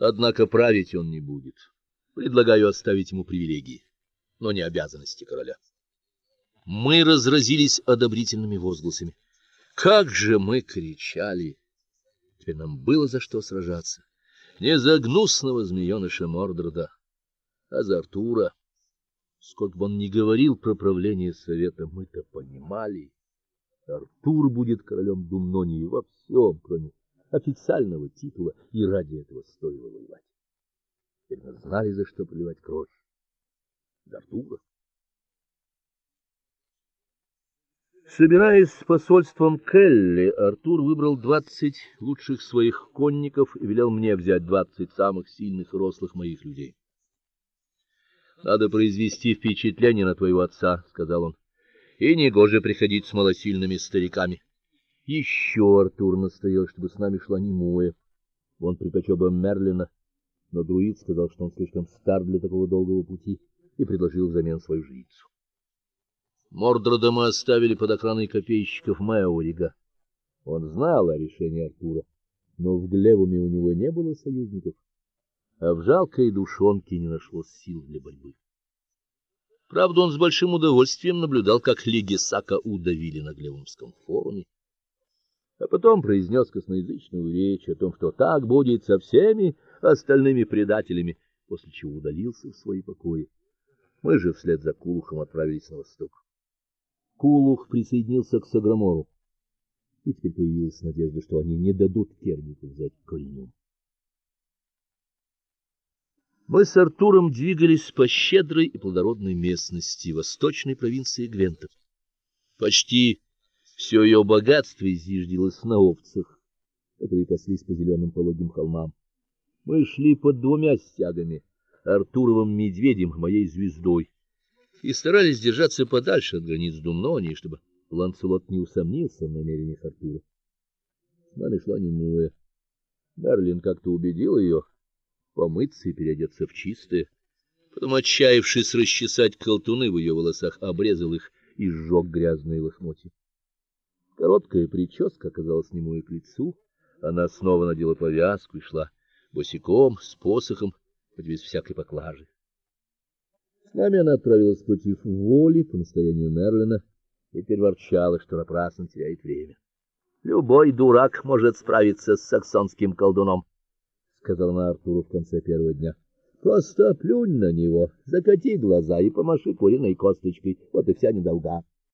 Однако править он не будет. Предлагаю оставить ему привилегии, но не обязанности короля. Мы разразились одобрительными возгласами. Как же мы кричали! Теперь нам было за что сражаться. Не за гнусного змеёныша Мордрода, а за Артура. Сколько бы он ни говорил про правление совета, мы-то понимали. Артур будет королем Думнонии во всем, кроме официального титула, и ради этого стоило воевать. Теперь мы знали, за что проливать кровь. За Артура. Собираясь с посольством Келли, Артур выбрал двадцать лучших своих конников и велел мне взять двадцать самых сильных и рослых моих людей. Надо произвести впечатление на твоего отца, сказал он. И не гоже приходить с малосильными стариками. Еще Артур настоял, чтобы с нами шла Немуя. Он предпочел бы Мерлина, но друид сказал, что он слишком стар для такого долгого пути, и предложил взамен свою жрицу. Мордрода мы оставили под охраной копейщиков Мэорига. Он знал о решении Артура, но в Глевуме у него не было союзников а в жалкой душонке не нашлось сил для борьбы. Правда, он с большим удовольствием наблюдал, как Легисака удавили на Глевумском форуме, а потом произнес косноязычную речь о том, что так будет со всеми остальными предателями, после чего удалился в свои покои. Мы же вслед за Кулухом отправились на восток. Кулух присоединился к Саграмору. И теперь появилась надежда, что они не дадут Кернику взять Кориню. Мы с Артуром двигались по щедрой и плодородной местности восточной провинции Гвента. Почти все ее богатство изъезжилось на овцах, которые паслись по зеленым пологим холмам. Мы шли под двумя стягами, Артуровым медведем, моей звездой, и старались держаться подальше от границ Думнонии, чтобы Ланцелот не усомнился в намерениях Артура. С нами шла Немуя. Мерлин как-то убедил ее, помыться и переодеться в чистое. Потом, отчаявшись расчесать колтуны в ее волосах, обрезал их и сжег грязные лохмотья. Короткая прическа оказалась нему и к лицу. Она снова надела повязку и шла босиком, с посохом, хоть без всякой поклажи. С нами она отправилась против воли по настоянию Мерлина и переворчала, что напрасно теряет время. Любой дурак может справиться с саксонским колдуном сказала она Артуру в конце первого дня. Просто плюнь на него, закати глаза и помаши куриной косточкой. Вот и вся недолга.